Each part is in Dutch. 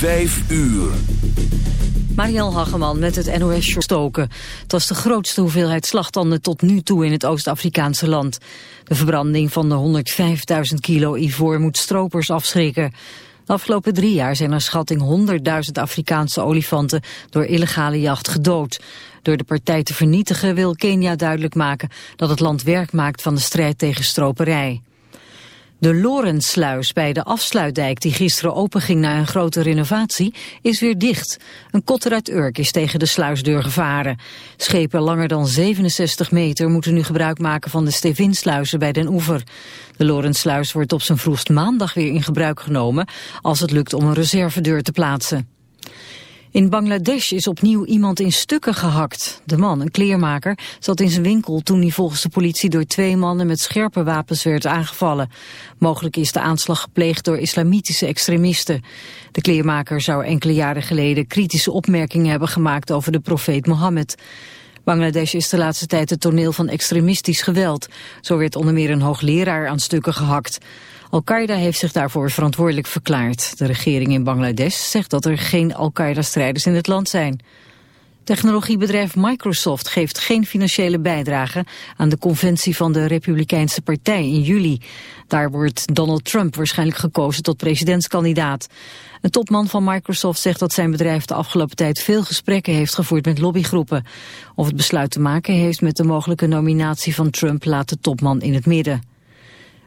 Vijf uur. Mariel Hageman met het NOS stoken. Het was de grootste hoeveelheid slagtanden tot nu toe in het Oost-Afrikaanse land. De verbranding van de 105.000 kilo ivoor moet stropers afschrikken. De afgelopen drie jaar zijn naar schatting 100.000 Afrikaanse olifanten door illegale jacht gedood. Door de partij te vernietigen wil Kenia duidelijk maken dat het land werk maakt van de strijd tegen stroperij. De Lorensluis bij de afsluitdijk die gisteren openging na een grote renovatie is weer dicht. Een kotter uit Urk is tegen de sluisdeur gevaren. Schepen langer dan 67 meter moeten nu gebruik maken van de Stevinsluizen bij Den Oever. De Lorensluis wordt op zijn vroegst maandag weer in gebruik genomen als het lukt om een reservedeur te plaatsen. In Bangladesh is opnieuw iemand in stukken gehakt. De man, een kleermaker, zat in zijn winkel toen hij volgens de politie door twee mannen met scherpe wapens werd aangevallen. Mogelijk is de aanslag gepleegd door islamitische extremisten. De kleermaker zou enkele jaren geleden kritische opmerkingen hebben gemaakt over de profeet Mohammed. Bangladesh is de laatste tijd het toneel van extremistisch geweld. Zo werd onder meer een hoogleraar aan stukken gehakt. Al-Qaeda heeft zich daarvoor verantwoordelijk verklaard. De regering in Bangladesh zegt dat er geen Al-Qaeda-strijders in het land zijn. Technologiebedrijf Microsoft geeft geen financiële bijdrage aan de conventie van de Republikeinse Partij in juli. Daar wordt Donald Trump waarschijnlijk gekozen tot presidentskandidaat. Een topman van Microsoft zegt dat zijn bedrijf de afgelopen tijd veel gesprekken heeft gevoerd met lobbygroepen. Of het besluit te maken heeft met de mogelijke nominatie van Trump laat de topman in het midden.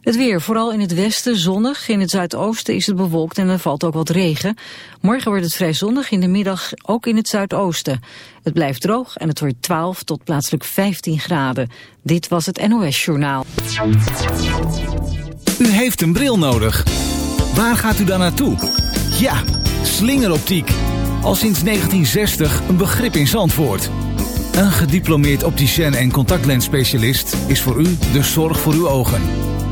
Het weer, vooral in het westen zonnig. In het zuidoosten is het bewolkt en er valt ook wat regen. Morgen wordt het vrij zonnig, in de middag ook in het zuidoosten. Het blijft droog en het wordt 12 tot plaatselijk 15 graden. Dit was het NOS Journaal. U heeft een bril nodig. Waar gaat u dan naartoe? Ja, slingeroptiek. Al sinds 1960 een begrip in Zandvoort. Een gediplomeerd opticien en contactlensspecialist is voor u de zorg voor uw ogen.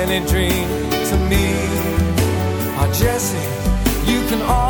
Any dream to me. Oh, Jesse, you can always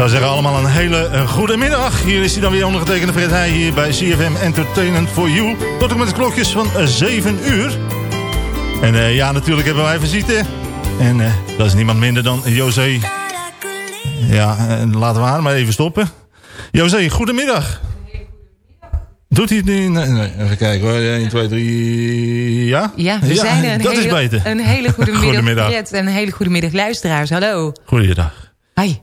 Zou zeggen allemaal een hele uh, goede middag. Hier is hij dan weer ondergetekende Fred Heij hier bij CFM Entertainment for You. Tot ook met de klokjes van uh, eh, 7 uur. En uh, ja, natuurlijk hebben wij visite. En dat is niemand minder dan José. Ja, laten we haar maar even stoppen. José, goedemiddag. Doet hij het nu? Nee, nee, even kijken hoor. 1, 2, 3. Ja? Ja, we zijn een dat hele, is beter. Een hele goede middag. goedemiddag. Fred, een hele goede middag luisteraars. Hallo. Goeiedag. Hi.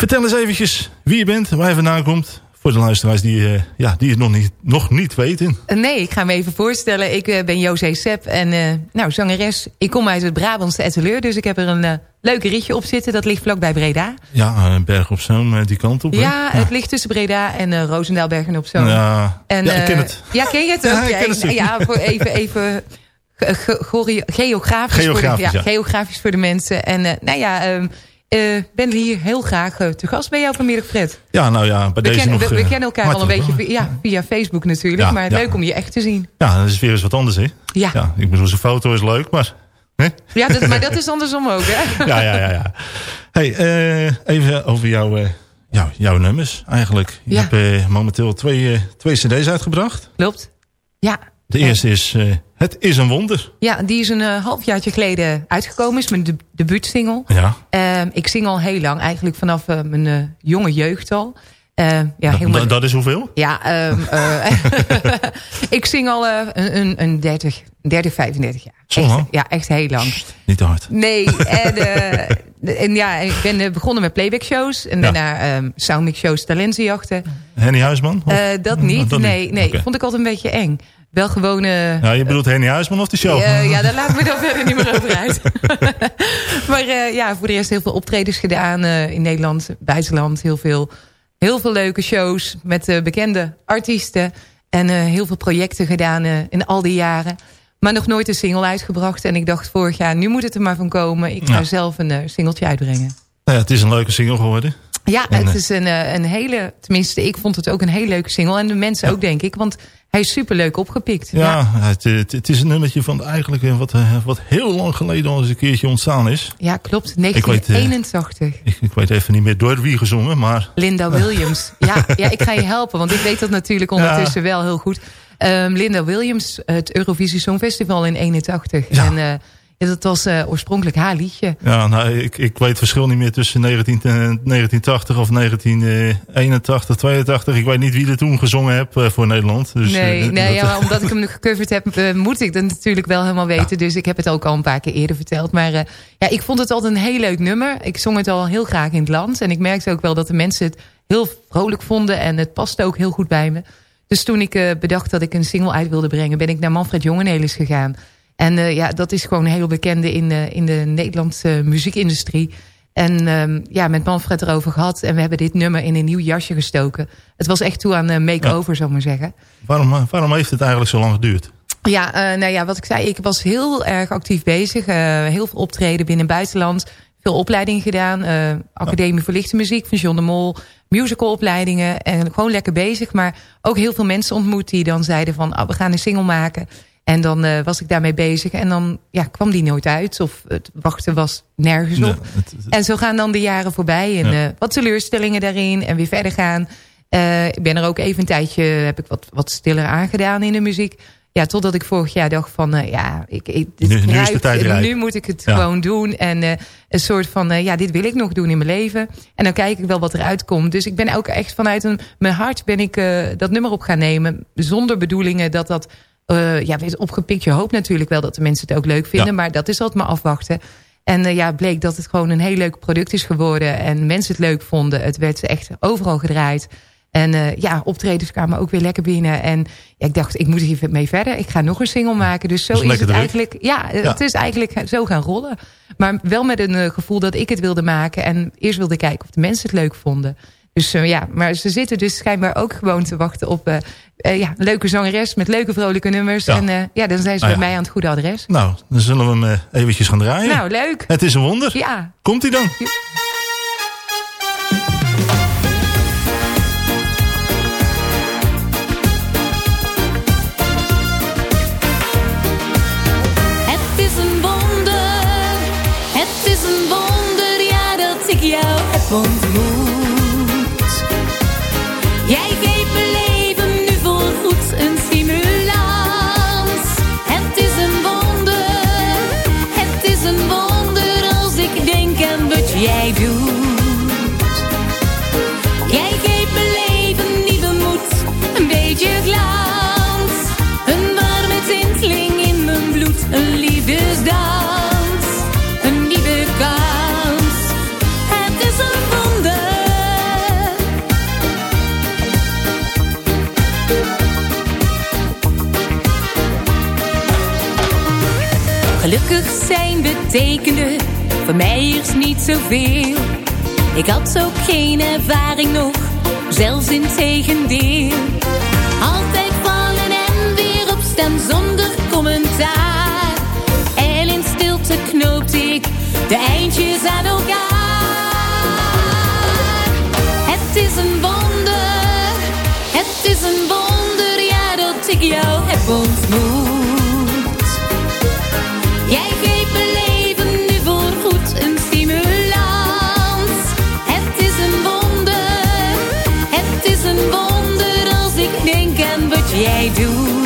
Vertel eens eventjes wie je bent, waar je vandaan komt. Voor de luisteraars die, uh, ja, die het nog niet, nog niet weten. Nee, ik ga me even voorstellen. Ik uh, ben José Sepp en uh, nou, zangeres. Ik kom uit het Brabantse Etteleur, dus ik heb er een leuk ritje op zitten. Dat ligt vlakbij Breda. Ja, Berg op Zoom, die kant op. Ja, ja, het ligt tussen Breda en Roosendaal Bergen op Zoom. Ja, en, ja, ik ken het. Ja, ken je het ook? Ja, ken het ja, voor even... even geografisch, geografisch, voor de, ja, geografisch voor de mensen. En nou ja, um, uh, ben hier heel graag uh, te gast bij jou vanmiddag, Fred. Ja, nou ja, bij we deze ken, nog... We, we kennen elkaar al een beetje via, ja, via Facebook natuurlijk. Ja, maar ja. leuk om je echt te zien. Ja, dat is weer eens wat anders, hè? Ja. ja ik bedoel, zijn foto is leuk, maar... Hè? Ja, dat, maar dat is andersom ook, hè? ja, ja, ja. ja. Hey, uh, even over jouw, jou, jouw nummers eigenlijk. Je hebt momenteel twee, twee cd's uitgebracht. Klopt. Ja. De eerste is Het is een wonder. Ja, die is een uh, halfjaartje geleden uitgekomen. Is mijn de debuutsingle. Ja. Uh, ik zing al heel lang, eigenlijk vanaf uh, mijn jonge jeugd al. Uh, ja, helemaal... dat, is hoeveel? Ja, um, uh, ik zing al uh, een, een 30, 30, 35 jaar. Zo echt, Ja, echt heel lang. niet te hard. Nee, en, en ja, ik ben begonnen met playback shows. En ja. daarna um, soundmix shows, talentenjachten. Henny Huisman? dat niet, dat nee. Niet. nee okay. Vond ik altijd een beetje eng wel gewoon... Uh, ja, je bedoelt Henny Huisman of de show? Uh, ja, daar laat me dan verder niet meer over uit. maar uh, ja, voor de rest heel veel optredens gedaan in Nederland, buitenland. Heel veel, heel veel leuke shows met bekende artiesten. En heel veel projecten gedaan in al die jaren. Maar nog nooit een single uitgebracht. En ik dacht vorig jaar, nu moet het er maar van komen. Ik ga ja. zelf een singeltje uitbrengen. Nou ja, het is een leuke single geworden. Ja, het is een, een hele... Tenminste, ik vond het ook een hele leuke single. En de mensen ja. ook, denk ik. Want hij is superleuk opgepikt. Ja, ja. Het, het, het, is een nummertje van eigenlijk wat, eh, wat heel lang geleden al eens een keertje ontstaan is. Ja, klopt. 1981. Ik weet, ik, ik weet even niet meer door wie gezongen, maar... Linda Williams. ja, ja, ik ga je helpen, want ik weet dat natuurlijk ondertussen wel heel goed. Um, Linda Williams, het Eurovisie Songfestival in 81. Ja. En, uh, ja, dat was uh, oorspronkelijk haar liedje. Ja, nou, ik, ik weet het verschil niet meer tussen 19, 1980 of 1981, 82. Ik weet niet wie er toen gezongen heb uh, voor Nederland. Dus, nee, nee ja, omdat ik hem gecoverd heb, moet ik dat natuurlijk wel helemaal weten. Ja. Dus ik heb het ook al een paar keer eerder verteld. Maar ja, ik vond het altijd een heel leuk nummer. Ik zong het al heel graag in het land. En ik merkte ook wel dat de mensen het heel vrolijk vonden. En het paste ook heel goed bij me. Dus toen ik bedacht dat ik een single uit wilde brengen... ben ik naar Manfred Jongenelis gegaan... En uh, ja, dat is gewoon heel bekende in de, in de Nederlandse muziekindustrie. En um, ja, met Manfred erover gehad. En we hebben dit nummer in een nieuw jasje gestoken. Het was echt toe aan uh, make-over, ja. zou ik maar zeggen. Waarom, eh, waarom heeft het eigenlijk zo lang geduurd? Ja, nou ja, wat ik zei, ik was heel erg actief bezig. heel veel optreden binnen en buitenland. Veel opleidingen gedaan. Academie voor Lichte Muziek van John de Mol. Musicalopleidingen. En gewoon lekker bezig. Maar ook heel veel mensen ontmoet die dan zeiden van... Oh, we gaan een single maken. En dan uh, was ik daarmee bezig. En dan ja, kwam die nooit uit. Of het wachten was nergens op. Ja, het, het, en zo gaan dan de jaren voorbij. En ja. uh, wat teleurstellingen daarin. En weer verder gaan. Uh, ik ben er ook even een tijdje... heb ik wat, wat stiller aangedaan in de muziek. Ja, totdat ik vorig jaar dacht van... ja, ik, ik, nu, nu, is de tijd nu moet ik het ja. gewoon doen. En een soort van... ja, dit wil ik nog doen in mijn leven. En dan kijk ik wel wat eruit komt. Dus ik ben ook echt vanuit een, mijn hart... ben ik dat nummer op gaan nemen. Zonder bedoelingen dat dat uh, ja, opgepikt. Je hoopt natuurlijk wel dat de mensen het ook leuk vinden. Ja. Maar dat is altijd maar afwachten. En uh, ja, bleek dat het gewoon een heel leuk product is geworden. En mensen het leuk vonden. Het werd echt overal gedraaid. En uh, ja, optredens kwamen ook weer lekker binnen. En ja, ik dacht, ik moet hier mee verder. Ik ga nog een single maken. Dus zo is, is het druk. eigenlijk. Ja, ja, het is eigenlijk zo gaan rollen. Maar wel met een uh, gevoel dat ik het wilde maken. En eerst wilde kijken of de mensen het leuk vonden. Dus uh, ja, maar ze zitten dus schijnbaar ook gewoon te wachten op uh, uh, ja, een leuke zangeres met leuke vrolijke nummers. Ja. En ja, dan zijn ze nou, bij ja. mij aan het goede adres. Nou, dan zullen we hem eventjes gaan draaien. Nou, leuk. Het is een wonder. Ja. Komt hij dan? Ja. Het is een wonder, het is een wonder, ja dat ik jou heb ontmoet. Ik had ook geen ervaring nog, zelfs in tegendeel. Altijd vallen en weer opstaan zonder commentaar. En in stilte knoopte ik de eindjes aan elkaar. Het is een wonder, het is een wonder, ja dat ik jou heb ontmoet. Wat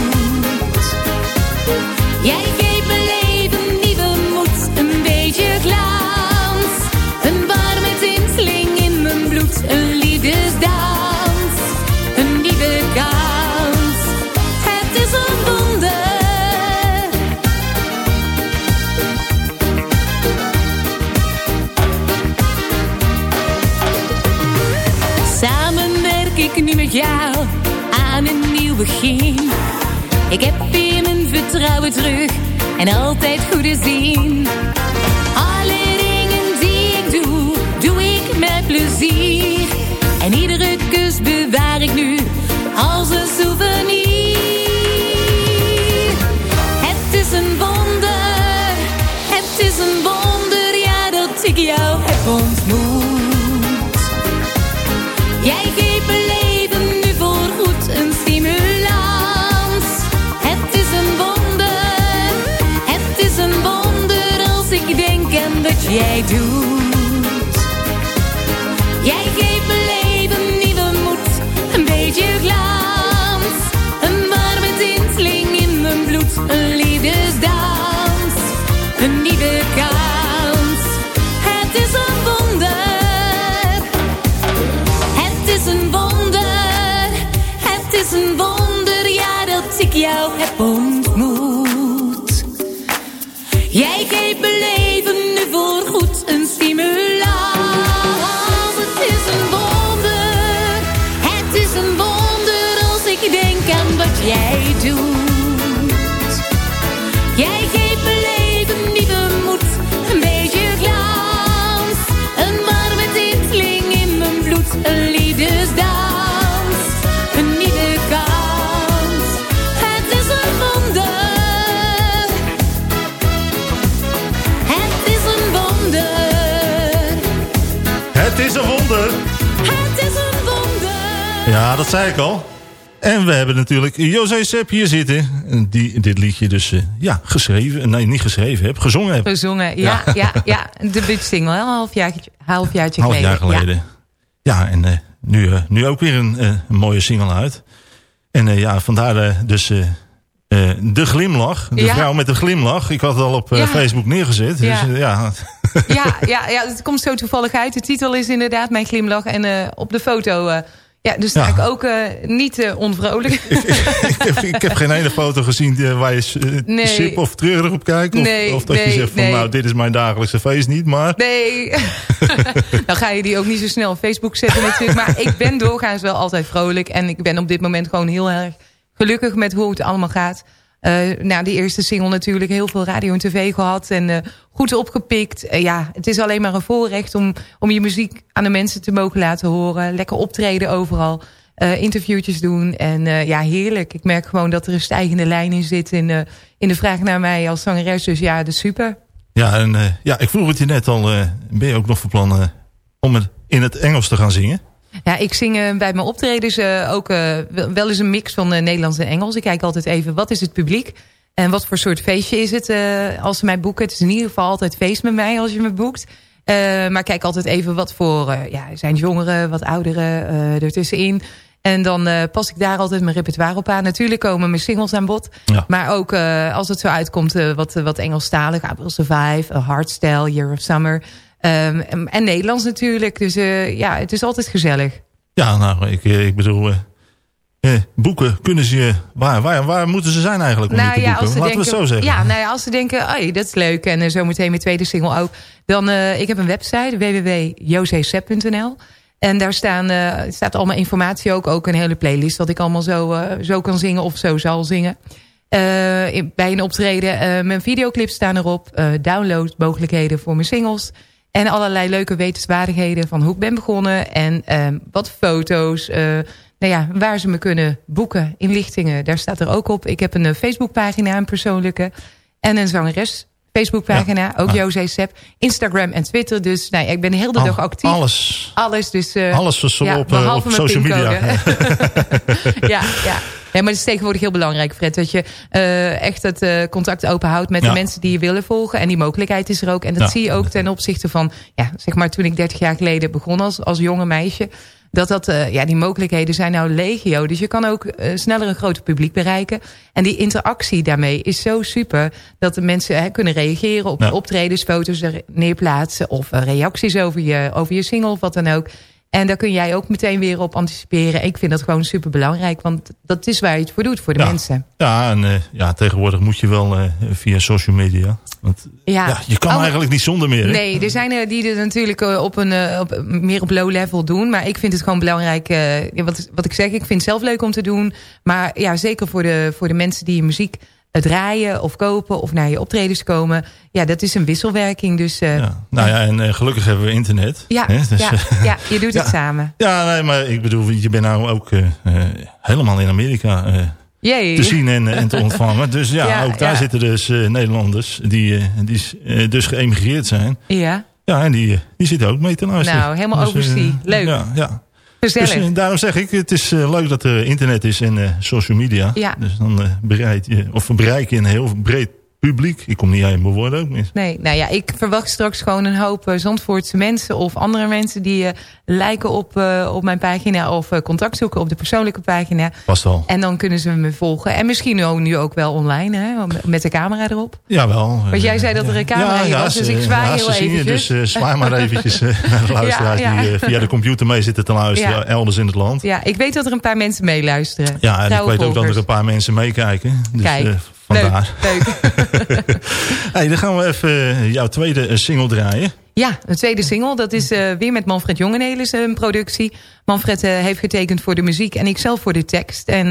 Ik heb weer mijn vertrouwen terug en altijd goede zin. Alle dingen die ik doe, doe ik met plezier. Jij doet. Ja, dat zei ik al. En we hebben natuurlijk José Sepp hier zitten. Die dit liedje dus eh, ja, geschreven. Nee, niet geschreven heb. Gezongen heb. Gezongen, ja, ja, ja. Een debuutsingle, een halfjaartje, halfjaartje Half geleden. jaar geleden. Ja, en eh, nu, eh, nu ook weer een, een mooie single uit. En ja, vandaar dus de glimlach. De Ja. vrouw met de glimlach. Ik had het al op Ja. Facebook neergezet. Ja. Dus, ja. Ja, ja, ja, het komt zo toevallig uit. De titel is inderdaad Mijn Glimlach. En op de foto, ja, dus Ja. ik ook eh, niet eh, onvrolijk. ik, heb, ik heb geen ene foto gezien eh, waar je Nee. sip of treurig op kijkt. Of, Nee, of dat je nee, zegt van nee. nou, dit is mijn dagelijkse feest niet. Maar Nee, dan ga je die ook niet zo snel op Facebook zetten natuurlijk. Maar ik ben doorgaans wel altijd vrolijk. En ik ben op dit moment gewoon heel erg gelukkig met hoe het allemaal gaat. Eh na die eerste single natuurlijk heel veel radio en tv gehad. En eh, goed opgepikt. Eh, ja, het is alleen maar een voorrecht om, om je muziek aan de mensen te mogen laten horen. Lekker optreden overal. interviewtjes doen. En ja, heerlijk. Ik merk gewoon dat er een stijgende lijn in zit in, in de vraag naar mij als zangeres. Dus ja, dat is super. ja, en, ja, ik vroeg het je net al. ben je ook nog van plan om het in het Engels te gaan zingen? Ja, ik zing eh, bij mijn optredens eh, ook eh, wel eens een mix van Nederlands en Engels. Ik kijk altijd even, wat is het publiek? En wat voor soort feestje is het als ze mij boeken? Het is in ieder geval altijd feest met mij als je me boekt. Maar kijk altijd even wat voor, ja, zijn jongeren, wat ouderen ertussenin. En dan pas ik daar altijd mijn repertoire op aan. Natuurlijk komen mijn singles aan bod. Ja. Maar ook als het zo uitkomt, eh, wat, wat Engelstalig. Will Survive, A Hardstyle, Year of Summer. Ehm, en, Nederlands natuurlijk. Dus eh, ja, het is altijd gezellig. Ja, nou, ik, eh, ik bedoel... eh, eh, boeken, kunnen ze je... Waar, waar, waar moeten ze zijn eigenlijk om je te boeken? Laten we het zo zeggen. Ja, nou ja, als ze denken, oh, dat is leuk. En uh, zometeen mijn tweede single ook. Dan, ik heb een website, www.josesep.nl. En daar staan, staat allemaal informatie ook. Ook een hele playlist dat ik allemaal zo, zo kan zingen of zo zal zingen. Bij een optreden. Mijn videoclips staan erop. Downloadmogelijkheden voor mijn singles. En allerlei leuke wetenswaardigheden van hoe ik ben begonnen. En uh, wat foto's. Uh, nou ja, waar ze me kunnen boeken. Inlichtingen, daar staat er ook op. Ik heb een uh, Facebookpagina, een persoonlijke. En een zangeres Facebookpagina. Ja. Ook ah. José Sepp. Instagram en Twitter. Dus nou, ik ben de hele Al, dag actief. Alles. Alles. Dus, uh, alles zo ja, op, uh, op social media. ja, ja. Ja, maar het is tegenwoordig heel belangrijk, Fred. Dat je uh, echt het uh, contact open houdt met ja. de mensen die je willen volgen. En die mogelijkheid is er ook. En dat ja. zie je ook ten opzichte van, ja, zeg maar toen ik 30 jaar geleden begon als, als jonge meisje. Dat dat, uh, ja, die mogelijkheden zijn nou legio. Dus je kan ook sneller een groter publiek bereiken. En die interactie daarmee is zo super. Dat de mensen hè, kunnen reageren op ja. optredens, foto's er neerplaatsen. Of reacties over je, over je single of wat dan ook. En daar kun jij ook meteen weer op anticiperen. Ik vind dat gewoon super belangrijk. Want dat is waar je het voor doet, voor de ja. mensen. Ja, en ja, tegenwoordig moet je wel via social media. Want Ja. ja. je kan Oh, eigenlijk niet zonder meer. hè? Nee, er zijn er die het natuurlijk eh, op een, eh, op, meer op low level doen. Maar ik vind het gewoon belangrijk. eh, wat, wat ik zeg, ik vind het zelf leuk om te doen. Maar ja, zeker voor de, voor de mensen die je muziek eh, draaien of kopen of naar je optredens komen. Ja, dat is een wisselwerking. Dus eh, ja. Nou ja, en eh, gelukkig hebben we internet. ja, hè? Dus, ja, eh, ja, je doet het samen. ja, nee, maar ik bedoel, je bent nou ook eh, eh, helemaal in Amerika eh, Jee. te zien en, en te ontvangen. Dus ja, Ja, ook daar ja. zitten dus eh, Nederlanders die, eh, die eh, dus geëmigreerd zijn. Ja, Ja, en die, die zitten ook mee te luisteren. Nou, helemaal eh, overzee. Leuk. Ja, ja. gezellig. Dus daarom zeg ik, het is leuk dat er internet is en social media. Ja. Dus dan bereik je, of bereik je een heel breed publiek. Ik kom niet aan mijn woorden ook mis. Nee, nou ja, ik verwacht straks gewoon een hoop eh, Zandvoortse mensen... of andere mensen die eh, lijken op, eh, op mijn pagina... of contact zoeken op de persoonlijke pagina. Past al. En dan kunnen ze me volgen. En misschien ook, nu ook wel online, hè, met de camera erop. Jawel. Want jij zei dat er een camera hier was, dus ik zwaai ja, heel zien je, eventjes. dus zwaai maar eventjes naar de luisteraars Ja, ja. die via de computer mee zitten te luisteren. Ja. Elders in het land. Ja, ik weet dat er een paar mensen meeluisteren. Ja, en ik weet ook dat er een paar mensen meekijken. Dus Kijk, Leuk, vandaar. leuk. Hey, dan gaan we even eh, jouw tweede eh, single draaien. Ja, een tweede single. Dat is eh, weer met Manfred Jongenelis een productie. Manfred heeft getekend voor de muziek en ik zelf voor de tekst. En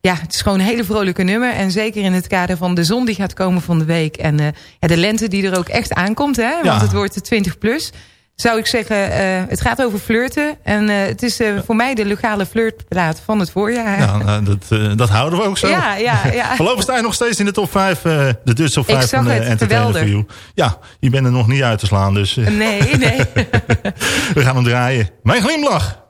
ja, het is gewoon een hele vrolijke nummer. En zeker in het kader van de zon die gaat komen van de week. En ja, de lente die er ook echt aankomt. Hè, want Ja. het wordt de 20 plus. Zou ik zeggen, eh, het gaat over flirten. En eh, het is eh, voor mij de legale flirtplaat van het voorjaar. Ja, nou, dat, dat houden we ook zo. Ja, ja, ja. Voorlopig sta je nog steeds in de top 5. de Dutch top Ik 5 zag van de geweldig. You. Ja, je bent er nog niet uit te slaan. Dus Nee, nee. we gaan hem draaien. Mijn glimlach.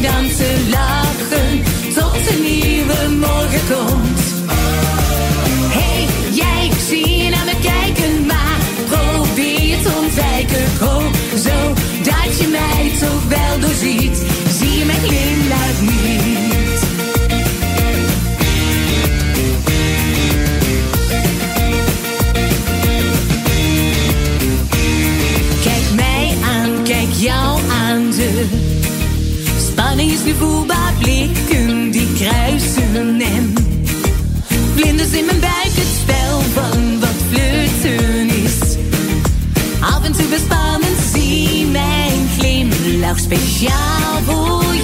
Dansen, lachen, tot een nieuwe morgen komt. Nu voelbaar. Blikken die kruisen en vlinders in mijn buik. Het spel van wat flirten is. Af en toe bespannend zie mijn glimlach speciaal voor.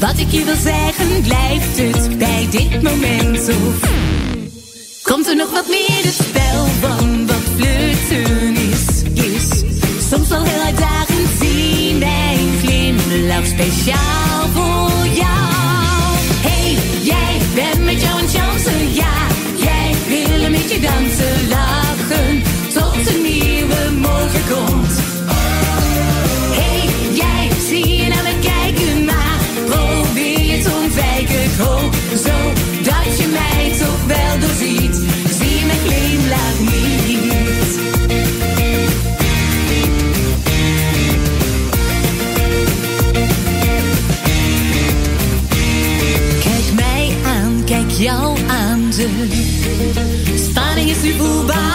Wat ik je wil zeggen, blijft het bij dit moment of Komt er nog wat meer? Het spel van wat flirten is, is. Soms wel heel uitdagend, zie mijn glimlach speciaal spanning is nu voelbaar.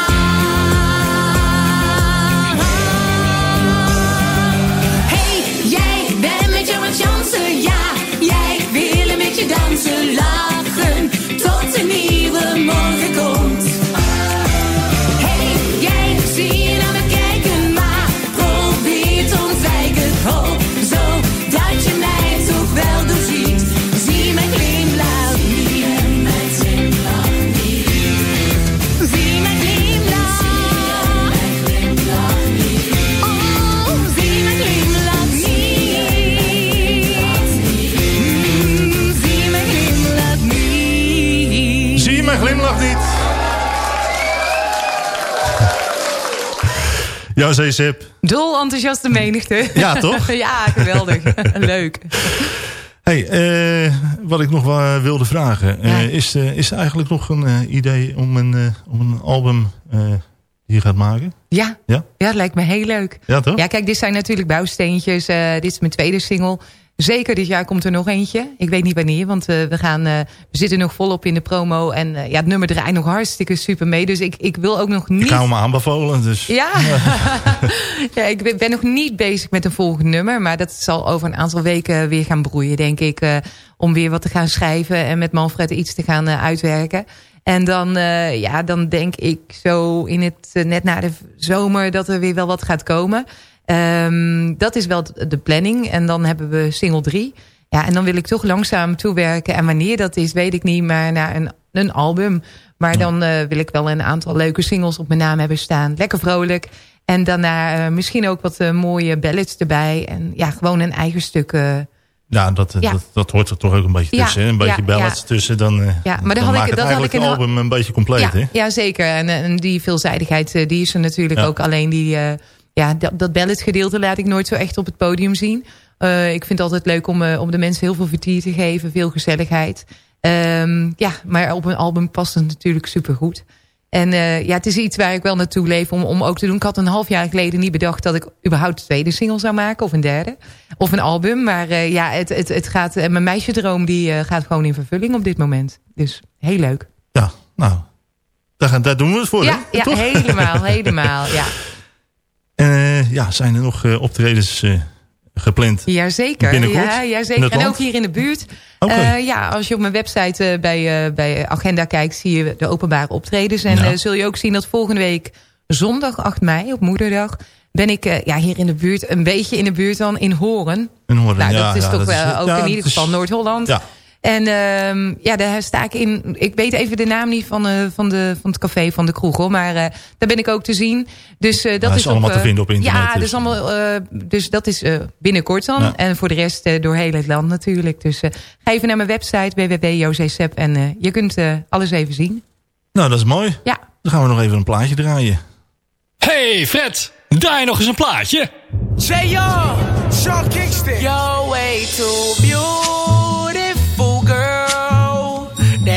Zei. Dol enthousiaste menigte. Ja, toch? ja, geweldig. Leuk. Hey, eh, wat ik nog wel wilde vragen. eh, is, eh, is er eigenlijk nog een eh, idee om een, eh, om een album eh, je gaat maken? Ja. Ja? ja, dat lijkt me heel leuk. Ja, toch? Ja, kijk, dit zijn natuurlijk bouwsteentjes. Eh, dit is mijn tweede single. Zeker dit jaar komt er nog eentje. Ik weet niet wanneer, want eh, we, gaan, eh, we zitten nog volop in de promo. En eh, ja, het nummer draait nog hartstikke super mee. Dus ik, ik wil ook nog niet... Ik hou me aanbevolen, dus... Ja. ja, ik ben, nog niet bezig met een volgend nummer. Maar dat zal over een aantal weken weer gaan broeien, denk ik. om weer wat te gaan schrijven en met Manfred iets te gaan uitwerken. En dan, ja, dan denk ik zo in het, net na de zomer dat er weer wel wat gaat komen. Ehm, dat is wel de planning. En dan hebben we single 3. Ja, en dan wil ik toch langzaam toewerken. En wanneer dat is, weet ik niet. Maar naar een, een album. Maar dan eh, wil ik wel een aantal leuke singles op mijn naam hebben staan. Lekker vrolijk. En daarna eh, misschien ook wat eh, mooie ballads erbij. En ja, gewoon een eigen stuk. Ja, dat, Ja. Dat, dat hoort er toch ook een beetje tussen. Een beetje ja, ballads tussen. Dan, Ja, maar dan dan had ik- maakt het dan had eigenlijk ik een album een beetje compleet. ja, hè? ja, zeker. En, en die veelzijdigheid, die is er natuurlijk ook. Alleen die, ja, dat, dat balladgedeelte laat ik nooit zo echt op het podium zien. Eh, ik vind het altijd leuk om, eh, om de mensen heel veel vertier te geven. Veel gezelligheid. Ehm, ja, maar op een album past het natuurlijk supergoed. En eh, ja, het is iets waar ik wel naartoe leef om, om ook te doen. Ik had een half jaar geleden niet bedacht dat ik überhaupt een tweede single zou maken. Of een derde. Of een album. Maar ja, het, het, het gaat, en mijn meisjedroom die gaat gewoon in vervulling op dit moment. Dus heel leuk. Ja, nou, daar, gaan- daar doen we het voor. Ja, hè? ja Toch? helemaal, helemaal. Ja. Eh, ja, zijn er nog eh, optredens eh, gepland? Jazeker. Binnenkort? Ja, In jazeker. En ook hier in de buurt. Eh, ja, als je op mijn website bij, bij Agenda kijkt, zie je de openbare optredens. En Ja. zul je ook zien dat volgende week zondag 8 mei, op moederdag, ben ik ja, hier in de buurt, een beetje in de buurt dan, in Horen. Een horen, Nou, ja, dat is ja, toch dat wel ook ja, in ieder geval Noord-Holland. En ehm, ja, daar sta ik in. Ik weet even de naam niet van, eh, van, de, van het café van de kroeg hoor. Maar eh, daar ben ik ook te zien. Dus eh, dat Ja, is op, allemaal te vinden op internet, Ja, dat dus. is allemaal, eh, dus dat is eh, binnenkort dan. Ja. En voor de rest eh, door heel het land natuurlijk. Dus eh, ga even naar mijn website www.jozesep. En eh, je kunt eh, alles even zien. nou dat is mooi. Ja. Dan gaan we nog even een plaatje draaien. Hey Fred, draai nog eens een plaatje. J.R. Sean Kingston. You're way beautiful, girl.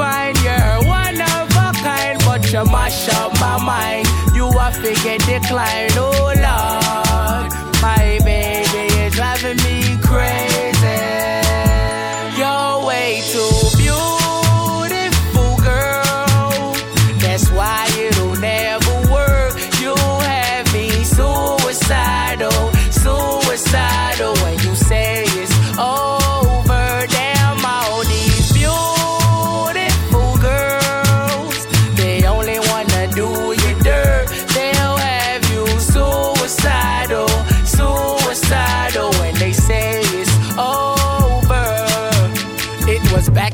defined. You're one of a kind, but you mash up my mind. You are figure decline. Oh, Lord. My baby is driving me crazy. You're way too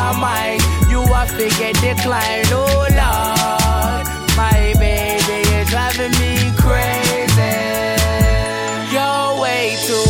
my mind. You I forget decline. Oh Lord, my baby is driving me crazy. You're way too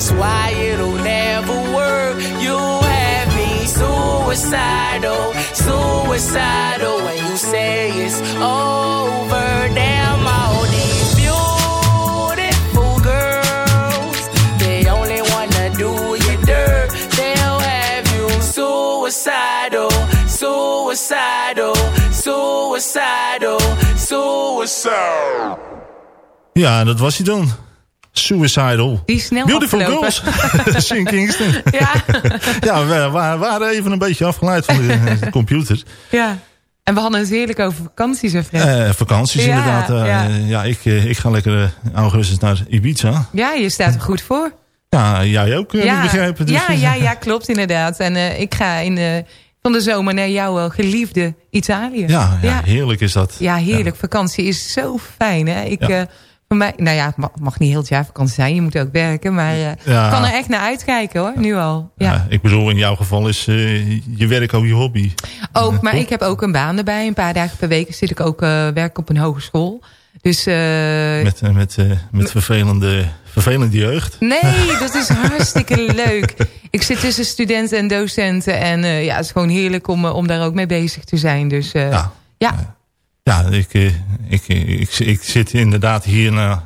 That's why it'll never work. You have me suicidal, suicidal when you say it's over. Damn, all these beautiful girls, they only wanna do you dirt. They'll have you suicidal, suicidal, suicidal, suicidal. Ja, dat was hij dan. Suicidal. Die snel Beautiful afgelopen. Girls. Sean Kingston. Ja. ja, we wa- waren even een beetje afgeleid van de, de computers. ja. En we hadden het heerlijk over vakanties, hè Fred? Eh, vakanties Ja, inderdaad. eh, ja. ja. ik, eh, ik ga lekker eh, augustus naar Ibiza. Ja, je staat er goed voor. Ja, jij ook, ik begrepen. Dus, ja, ja, ja, klopt inderdaad. En eh, ik ga in de, van de zomer naar jouw geliefde Italië. Ja, ja, ja. heerlijk is dat. Ja, heerlijk. Vakantie is zo fijn. Hè? Ik, Ja. Voor mij, nou ja, het mag, niet heel het jaar vakantie zijn. Je moet ook werken. Maar Ja. ik kan er echt naar uitkijken hoor, nu al. Ja. Ja, ik bedoel, in jouw geval is eh, je werk ook je hobby. Ook, maar ik heb ook een baan erbij. Een paar dagen per week zit ik ook eh werk op een hogeschool. Dus Met, met, met vervelende, vervelende jeugd. Nee, dat is hartstikke leuk. Ik zit tussen studenten en docenten. En ja, het is gewoon heerlijk om, om daar ook mee bezig te zijn. Dus Ja. ja. Ja, ik, eh, ik, ik, ik, zit inderdaad hier. nou,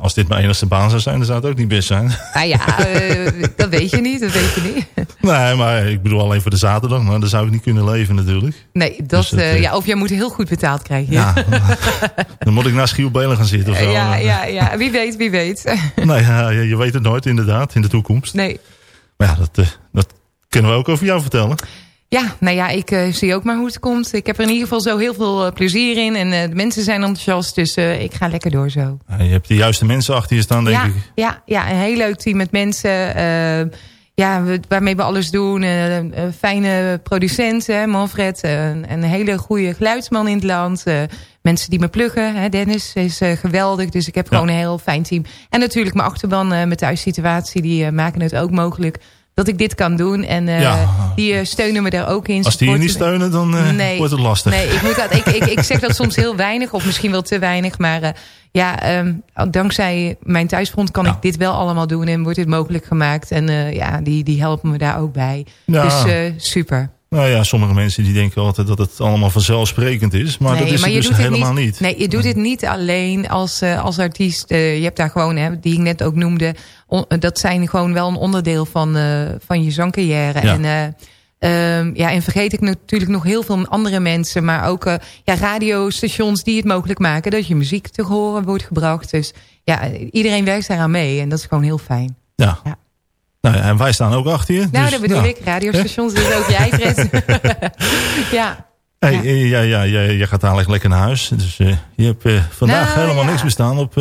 als dit mijn enige baan zou zijn, dan zou het ook niet best zijn. Nou ja, eh, dat weet je niet. Dat weet je niet. Nee, maar ik bedoel alleen voor de zaterdag. Maar dan zou ik niet kunnen leven natuurlijk. Nee, dat, Dus dat, eh, eh, ja, of jij moet heel goed betaald krijgen. Ja. dan moet ik naar Schielbelen gaan zitten of zo. ja, ja, ja, wie weet, wie weet. Nee, ja, je weet het nooit inderdaad, in de toekomst. Nee. Maar ja, dat, eh, dat kunnen we ook over jou vertellen. Ja, nou ja, ik eh, zie ook maar hoe het komt. Ik heb er in ieder geval zo heel veel eh, plezier in. En eh, de mensen zijn enthousiast, dus ik ga lekker door zo. Ja, je hebt de juiste mensen achter je staan, denk ja, ik. Ja, ja, een heel leuk team met mensen. ja, we- waarmee we alles doen. fijne producenten, Manfred. een, hele goede geluidsman in het land. mensen die me pluggen. Hè, Dennis is geweldig. Dus ik heb gewoon een heel fijn team. En natuurlijk mijn achterban met thuissituatie. Die eh, maken het ook mogelijk dat ik dit kan doen. En eh, Ja. die eh, steunen me daar ook in. Als die je niet steunen, dan eh, wordt het lastig. Nee, ik, moet dat, ik, ik, ik zeg dat soms heel weinig of misschien wel te weinig. Maar ja, ehm, dankzij mijn thuisfront kan ik dit wel allemaal doen en wordt dit mogelijk gemaakt. En ja, die, die helpen me daar ook bij. Ja. Dus super. Nou ja, sommige mensen die denken altijd dat het allemaal vanzelfsprekend is. Maar dat is het dus het helemaal niet. Nee, je doet het niet alleen als, eh, als artiest. Eh, je hebt daar gewoon, hè, die ik net ook noemde... dat zijn gewoon wel een onderdeel van, eh, van je zangcarrière. Ja. En, eh, ehm, ja, en vergeet ik natuurlijk nog heel veel andere mensen... maar ook ja, radiostations die het mogelijk maken... dat je muziek te horen wordt gebracht. Dus ja, iedereen werkt daaraan mee en dat is gewoon heel fijn. Ja. Ja. Nou ja, en wij staan ook achter je. Nou, dus, dat bedoel ik. Radiostations, dus ook jij, Fred. ja. Hey, Ja. eh, ja, ja, ja, jij gaat dadelijk lekker naar huis. Dus eh, je hebt eh, vandaag Nou, helemaal ja. niks bestaan op...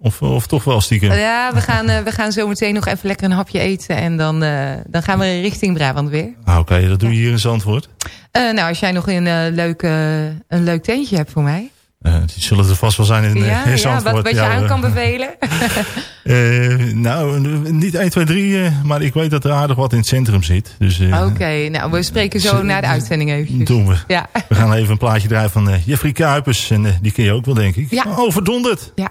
of, of toch wel stiekem. Ja, we gaan, we gaan zo meteen nog even lekker een hapje eten. En dan, dan gaan we richting Brabant weer. Ah, Oké, dat doe je hier in Zandvoort. Nou, als jij nog een, leuk, eh, een leuk tentje hebt voor mij. Eh, die zullen er vast wel zijn in, eh, ja, in ja, wat, wat je Ja, aan kan bevelen. eh, nou, niet 1, 2, 3, eh, maar ik weet dat er aardig wat in het centrum zit. Dus Oké, nou, we spreken zo na de uitzending eventjes. doen we. Ja. We gaan even een plaatje draaien van Jeffrey Kuipers. En die ken je ook wel, denk ik. Ja. Oh, verdonderd. Ja.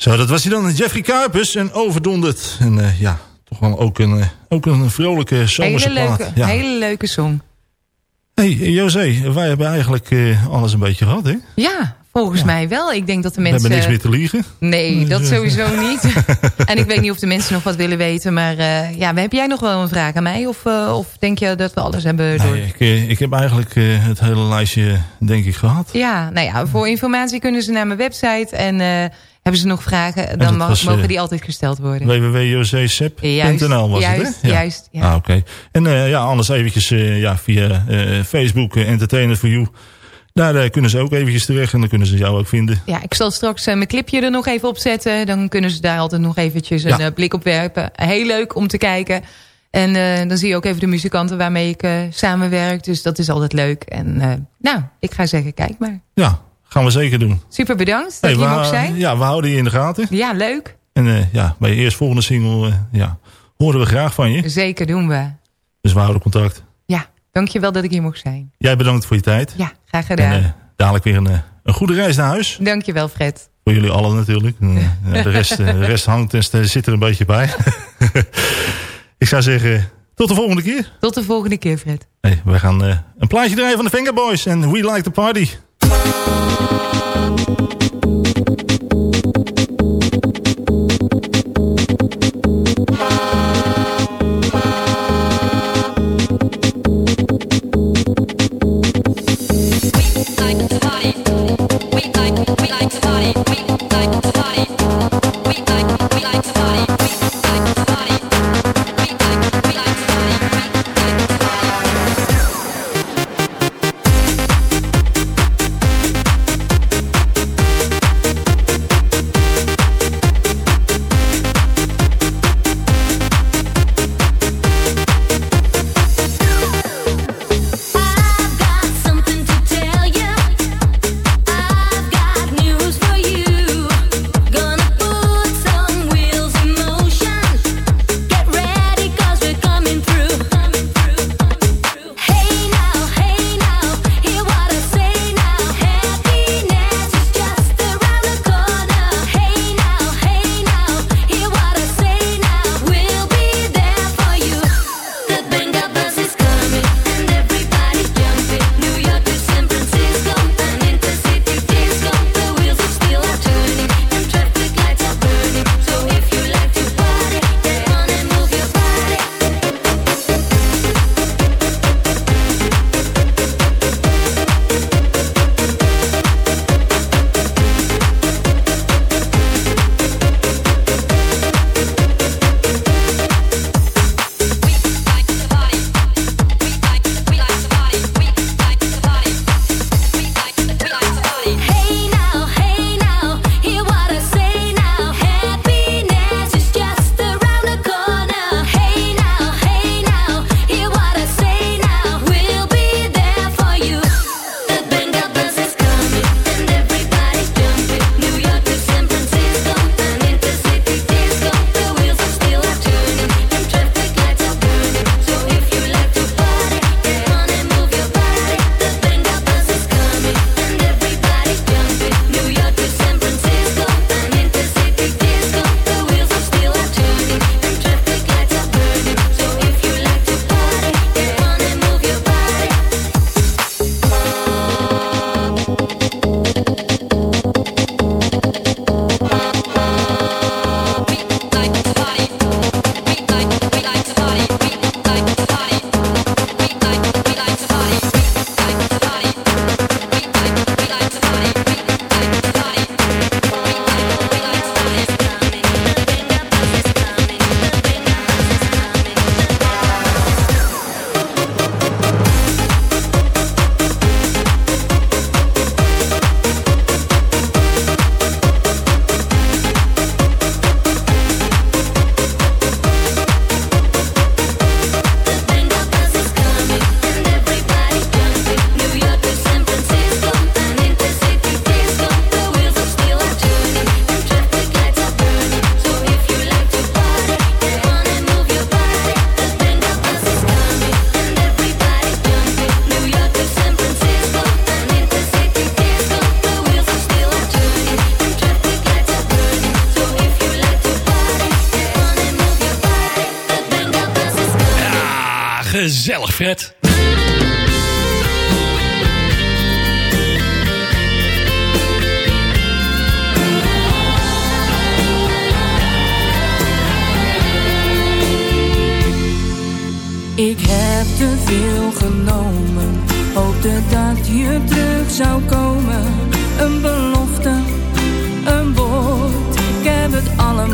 Zo, dat was hij dan, Jeffrey Kuipers en Overdonderd. En eh, ja, toch wel ook een, eh, ook een vrolijke zomerse Hele plaat. leuke, Ja. hele leuke song. hey, José, wij hebben eigenlijk eh, alles een beetje gehad, hè? Ja, volgens mij wel. Ik denk dat de We mensen... hebben niks meer te liegen. Nee, dat sowieso niet. en ik weet niet of de mensen nog wat willen weten. Maar eh, ja, heb jij nog wel een vraag aan mij? Of, eh, of denk je dat we alles hebben door? Nee, ik, eh, ik heb eigenlijk eh, het hele lijstje, denk ik, gehad. Ja, nou ja, voor informatie kunnen ze naar mijn website. En eh, hebben ze nog vragen, dan was, mogen eh, die altijd gesteld worden. www.josesep.nl was juist, het, hè? Ja. juist, ja. Ah, oké. En eh, ja, anders eventjes eh, ja, via Facebook Entertainment for You. Daar kunnen ze ook eventjes terecht en dan kunnen ze jou ook vinden. Ja, ik zal straks mijn clipje er nog even op zetten. Dan kunnen ze daar altijd nog eventjes een Ja. blik op werpen. Heel leuk om te kijken. En dan zie je ook even de muzikanten waarmee ik samenwerk. Dus dat is altijd leuk. En nou, ik ga zeggen, kijk maar. Ja, gaan we zeker doen. Super bedankt dat je mocht zijn. Ja, we houden je in de gaten. Ja, leuk. En eh, ja, bij je eerstvolgende single eh, ja, horen we graag van je. Zeker doen we. Dus we houden contact. Ja, dankjewel dat ik hier mocht zijn. Jij bedankt voor je tijd. Ja, graag En gedaan. eh, dadelijk weer een, een goede reis naar huis. Dankjewel Fred. Voor jullie allen natuurlijk. En, de, rest, de rest hangt en zit er een beetje bij. ik zou zeggen, tot de volgende keer. Tot de volgende keer Fred. Hey, we gaan een plaatje draaien van de Finger Boys en We Like the Party. Come.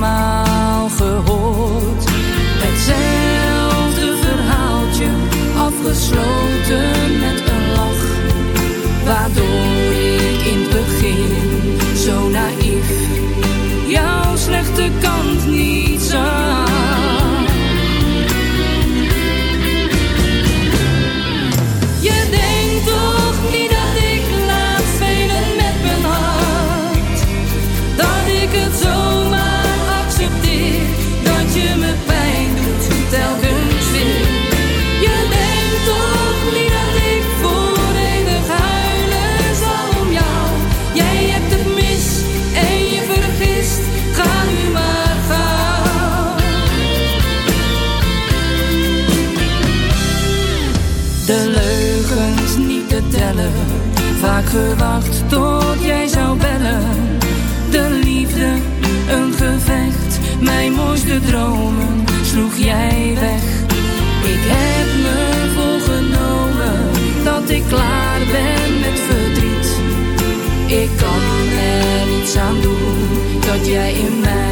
Allemaal gehoord. Hetzelfde verhaaltje, afgesloten met een lach. Waardoor ik in het begin zo naïef jouw slechte kant niet zag. Gewacht tot jij zou bellen. De liefde, een gevecht, mijn mooiste dromen sloeg jij weg. Ik heb me voorgenomen dat ik klaar ben met verdriet. Ik kan er niets aan doen dat jij in mij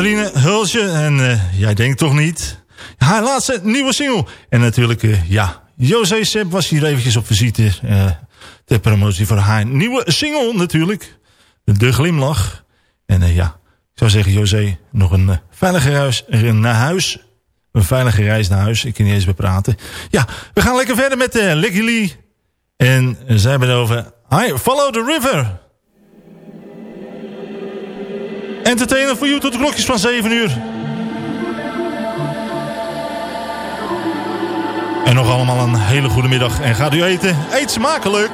Catharine Hulsje. En eh, jij denkt toch niet? Haar laatste nieuwe single. En natuurlijk, eh, ja, José was hier eventjes op visite. eh, ter promotie voor haar nieuwe single natuurlijk. De Glimlach. En ja, ik zou zeggen, José, nog een veilige reis naar huis. Een veilige reis naar huis. Ik kan niet eens meer praten. Ja, we gaan lekker verder met uh, Licky Lee. En zij hebben het over I Follow the River. Entertainer voor jou tot de klokjes van 7 uur. En nog allemaal een hele goede middag. En gaat u eten? Eet smakelijk!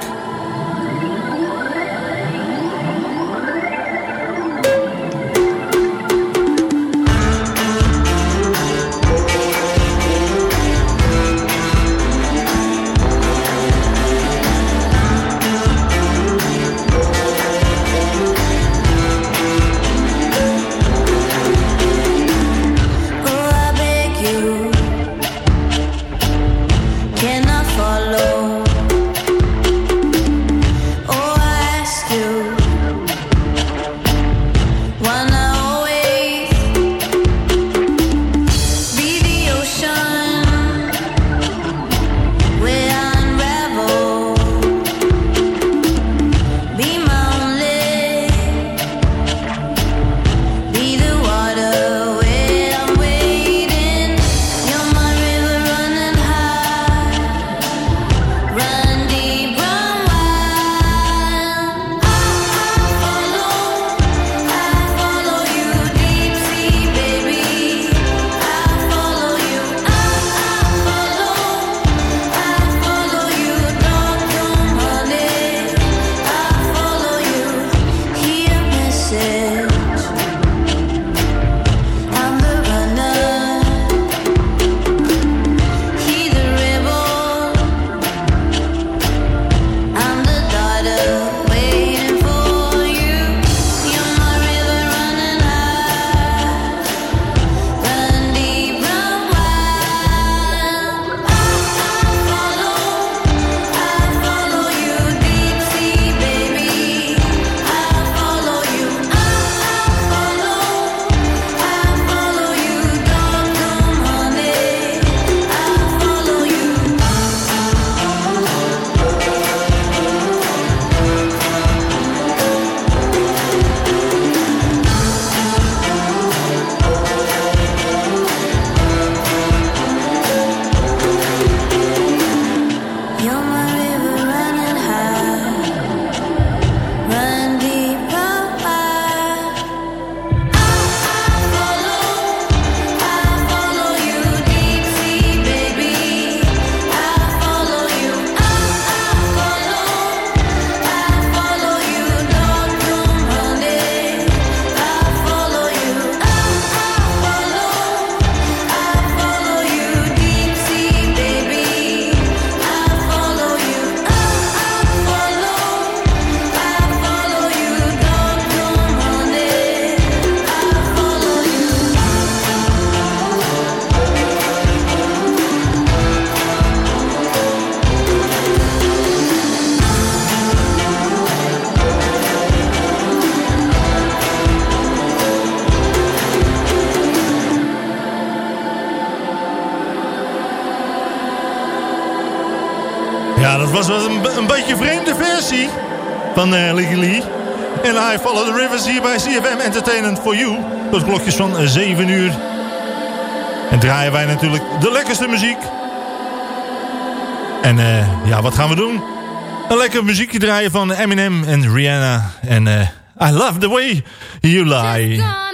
van uh, eh, En I Follow the Rivers hier bij CFM Entertainment for You. Tot klokjes van eh, 7 uur. En draaien wij natuurlijk de lekkerste muziek. En eh, ja, wat gaan we doen? Een lekker muziekje draaien van Eminem en Rihanna. En I Love the Way You Lie.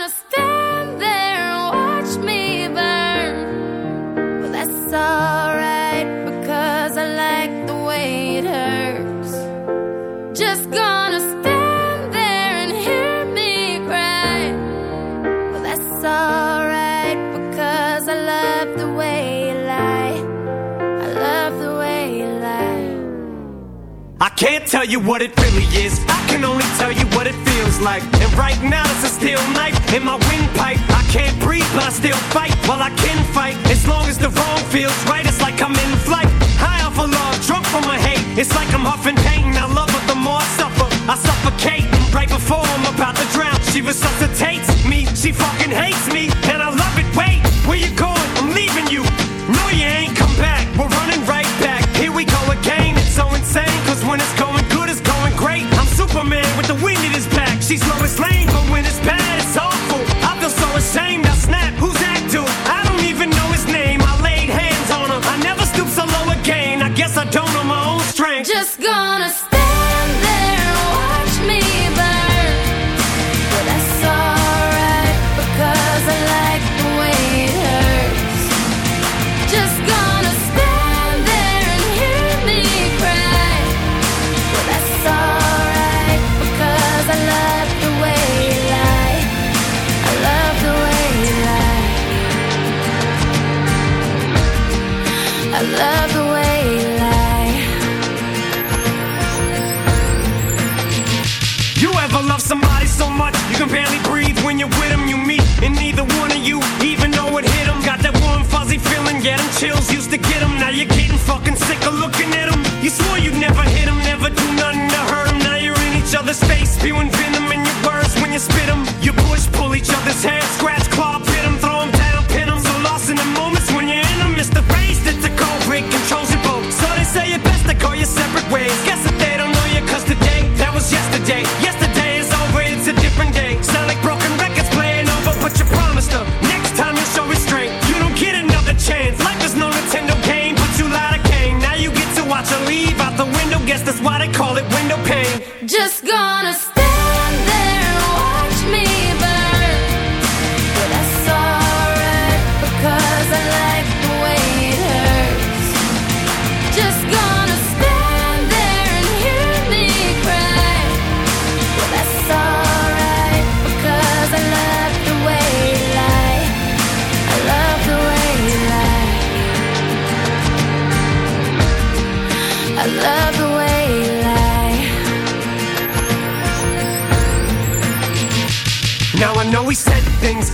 tell you what it really is. I can only tell you what it feels like. And right now it's a steel knife in my windpipe. I can't breathe, but I still fight. While well, I can fight, as long as the wrong feels right, it's like I'm in flight. High off a log, drunk from my hate. It's like I'm huffing pain. I love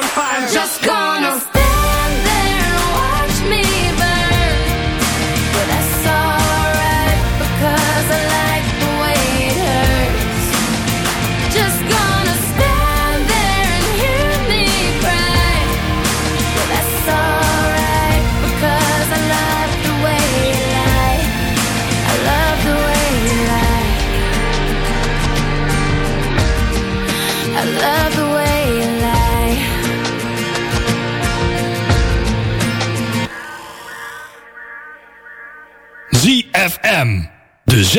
on fire. Just gone.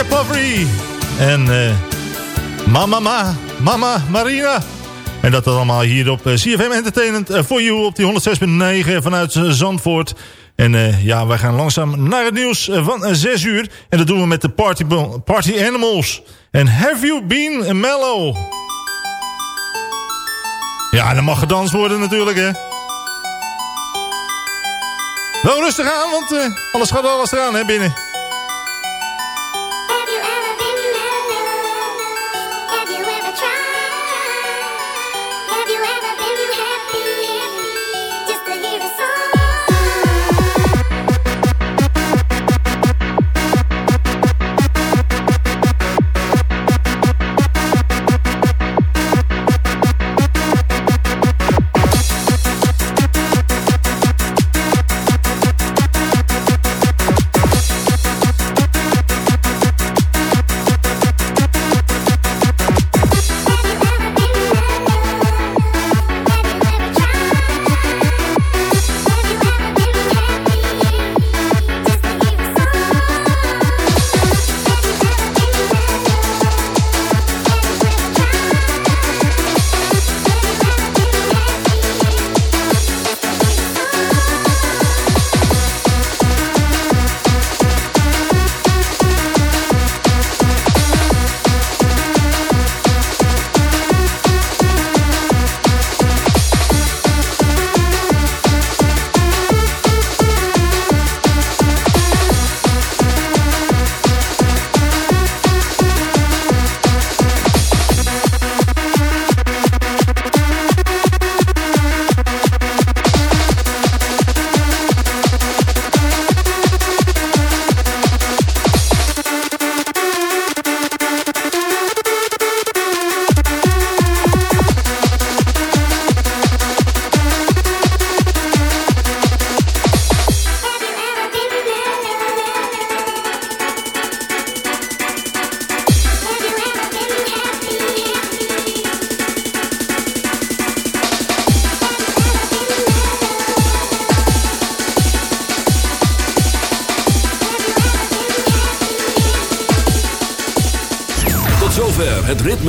Richie Poveri. En eh Mama Ma, Mama Marina. En dat allemaal hier op eh, CFM Entertainment eh, for You op die 106.9 vanuit Zandvoort. En ja, wij gaan langzaam naar het nieuws van eh, 6 uur. En dat doen we met de Party, party Animals. En Have You Been Mellow? Ja, dan mag gedanst worden natuurlijk, hè. Wel rustig aan, want alles gaat alles eraan, hè, binnen.